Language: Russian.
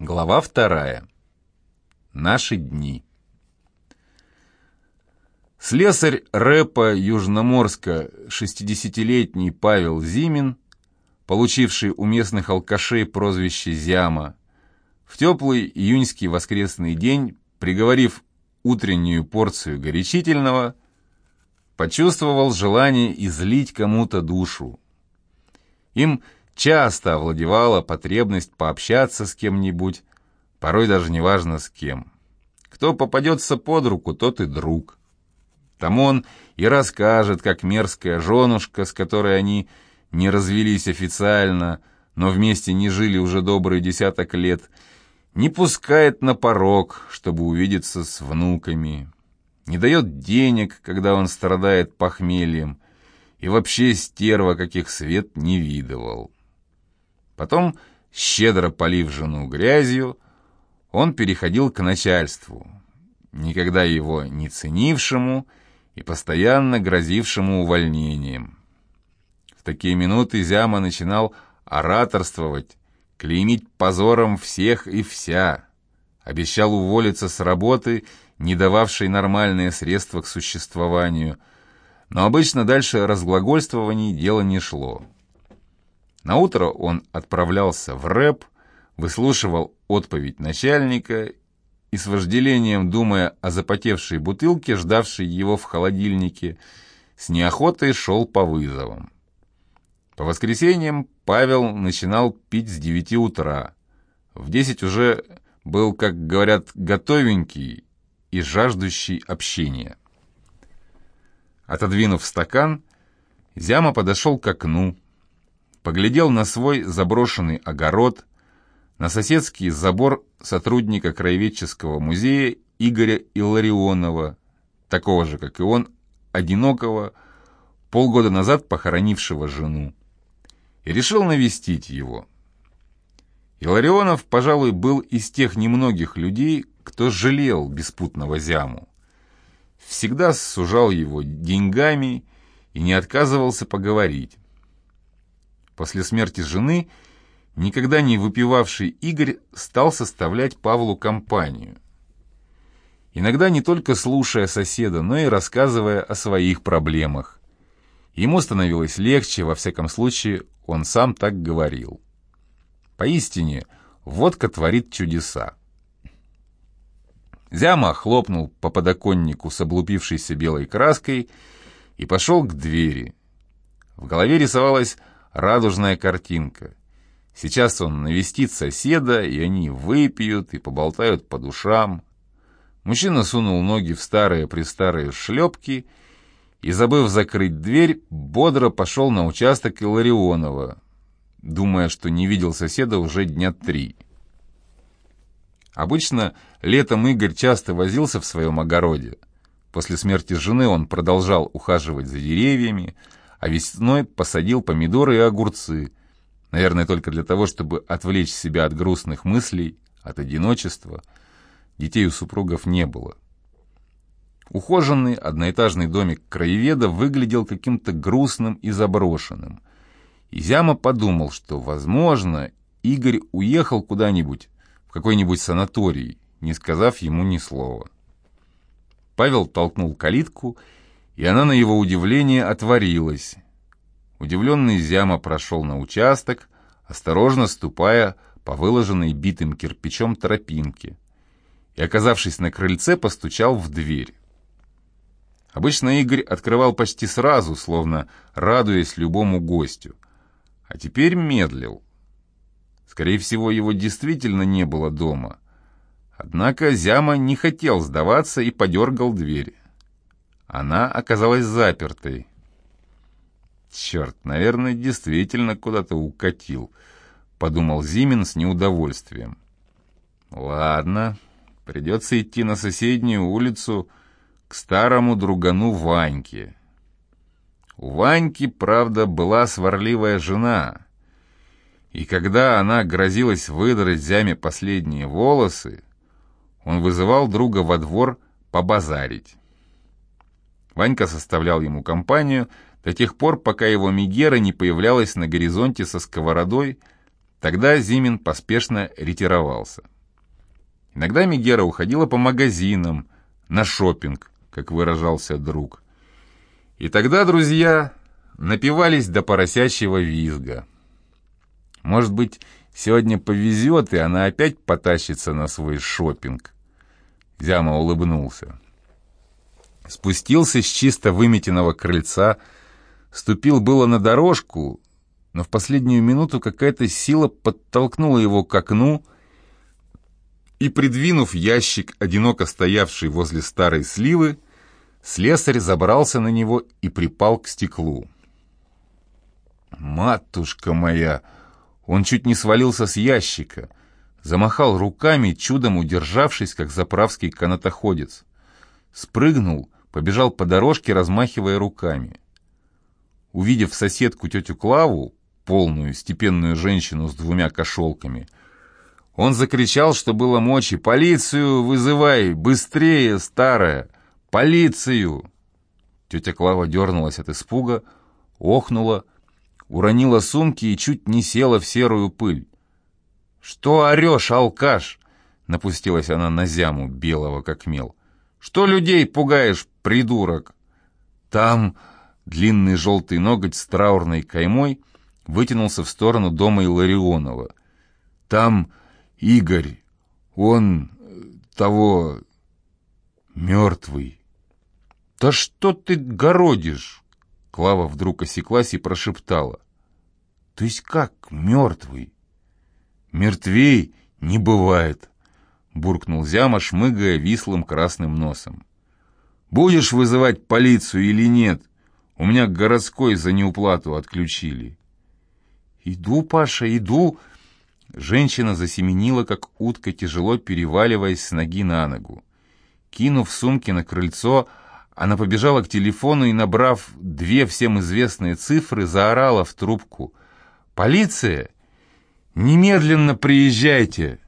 Глава вторая. Наши дни. Слесарь рэпа Южноморска, 60-летний Павел Зимин, получивший у местных алкашей прозвище Зяма, в теплый июньский воскресный день, приговорив утреннюю порцию горячительного, почувствовал желание излить кому-то душу. Им часто овладевала потребность пообщаться с кем-нибудь, порой даже неважно с кем. Кто попадется под руку, тот и друг. Там он и расскажет, как мерзкая женушка, с которой они не развелись официально, но вместе не жили уже добрый десяток лет, не пускает на порог, чтобы увидеться с внуками, не дает денег, когда он страдает похмельем, и вообще стерва, каких свет не видывал. Потом, щедро полив жену грязью, он переходил к начальству, никогда его не ценившему и постоянно грозившему увольнением. В такие минуты Зяма начинал ораторствовать, клеймить позором всех и вся, обещал уволиться с работы, не дававшей нормальные средства к существованию, но обычно дальше разглагольствований дело не шло. На утро он отправлялся в рэп, выслушивал отповедь начальника и с вожделением, думая о запотевшей бутылке, ждавшей его в холодильнике, с неохотой шел по вызовам. По воскресеньям Павел начинал пить с девяти утра. В десять уже был, как говорят, готовенький и жаждущий общения. Отодвинув стакан, Зяма подошел к окну, поглядел на свой заброшенный огород, на соседский забор сотрудника краеведческого музея Игоря Илларионова, такого же, как и он, одинокого, полгода назад похоронившего жену, и решил навестить его. Иларионов, пожалуй, был из тех немногих людей, кто жалел беспутного зяму. Всегда сужал его деньгами и не отказывался поговорить. После смерти жены никогда не выпивавший Игорь стал составлять Павлу компанию. Иногда не только слушая соседа, но и рассказывая о своих проблемах. Ему становилось легче, во всяком случае, он сам так говорил. Поистине, водка творит чудеса. Зяма хлопнул по подоконнику с облупившейся белой краской и пошел к двери. В голове рисовалась радужная картинка. Сейчас он навестит соседа, и они выпьют и поболтают по душам. Мужчина сунул ноги в старые-престарые шлепки и, забыв закрыть дверь, бодро пошел на участок Иларионова, думая, что не видел соседа уже дня три. Обычно летом Игорь часто возился в своем огороде. После смерти жены он продолжал ухаживать за деревьями, а весной посадил помидоры и огурцы, наверное, только для того, чтобы отвлечь себя от грустных мыслей, от одиночества. Детей у супругов не было. Ухоженный одноэтажный домик краеведа выглядел каким-то грустным и заброшенным. И Зяма подумал, что, возможно, Игорь уехал куда-нибудь, в какой-нибудь санаторий, не сказав ему ни слова. Павел толкнул калитку и она на его удивление отворилась. Удивленный Зяма прошел на участок, осторожно ступая по выложенной битым кирпичом тропинке, и, оказавшись на крыльце, постучал в дверь. Обычно Игорь открывал почти сразу, словно радуясь любому гостю, а теперь медлил. Скорее всего, его действительно не было дома. Однако Зяма не хотел сдаваться и подергал дверь. Она оказалась запертой. «Черт, наверное, действительно куда-то укатил», — подумал Зимин с неудовольствием. «Ладно, придется идти на соседнюю улицу к старому другану Ваньке». У Ваньки, правда, была сварливая жена, и когда она грозилась выдрать Зяме последние волосы, он вызывал друга во двор побазарить. Ванька составлял ему компанию до тех пор, пока его Мегера не появлялась на горизонте со сковородой, Тогда Зимин поспешно ретировался. Иногда Мегера уходила по магазинам, на шопинг, как выражался друг. И тогда друзья напивались до поросячьего визга. Может быть, сегодня повезет, и она опять потащится на свой шопинг. Зяма улыбнулся. Спустился с чисто выметенного крыльца, ступил было на дорожку, но в последнюю минуту какая-то сила подтолкнула его к окну, и, придвинув ящик, одиноко стоявший возле старой сливы, слесарь забрался на него и припал к стеклу. «Матушка моя!» Он чуть не свалился с ящика, замахал руками, чудом удержавшись, как заправский канатоходец. Спрыгнул, побежал по дорожке, размахивая руками. Увидев соседку тетю Клаву, полную, степенную женщину с двумя кошелками, он закричал, что было мочи. «Полицию вызывай! Быстрее, старая! Полицию!» Тетя Клава дернулась от испуга, охнула, уронила сумки и чуть не села в серую пыль. «Что орешь, алкаш?» — напустилась она на зяму, белого как мел. «Что людей пугаешь, придурок?» Там длинный желтый ноготь с траурной каймой вытянулся в сторону дома Илларионова. «Там Игорь, он того мертвый». «Да что ты городишь?» Клава вдруг осеклась и прошептала. «То есть как мертвый?» «Мертвей не бывает», — буркнул Зяма, шмыгая вислым красным носом. «Будешь вызывать полицию или нет? У меня городской за неуплату отключили». «Иду, Паша, иду!» Женщина засеменила, как утка, тяжело переваливаясь с ноги на ногу. Кинув сумки на крыльцо, она побежала к телефону и, набрав две всем известные цифры, заорала в трубку. «Полиция! Немедленно приезжайте!»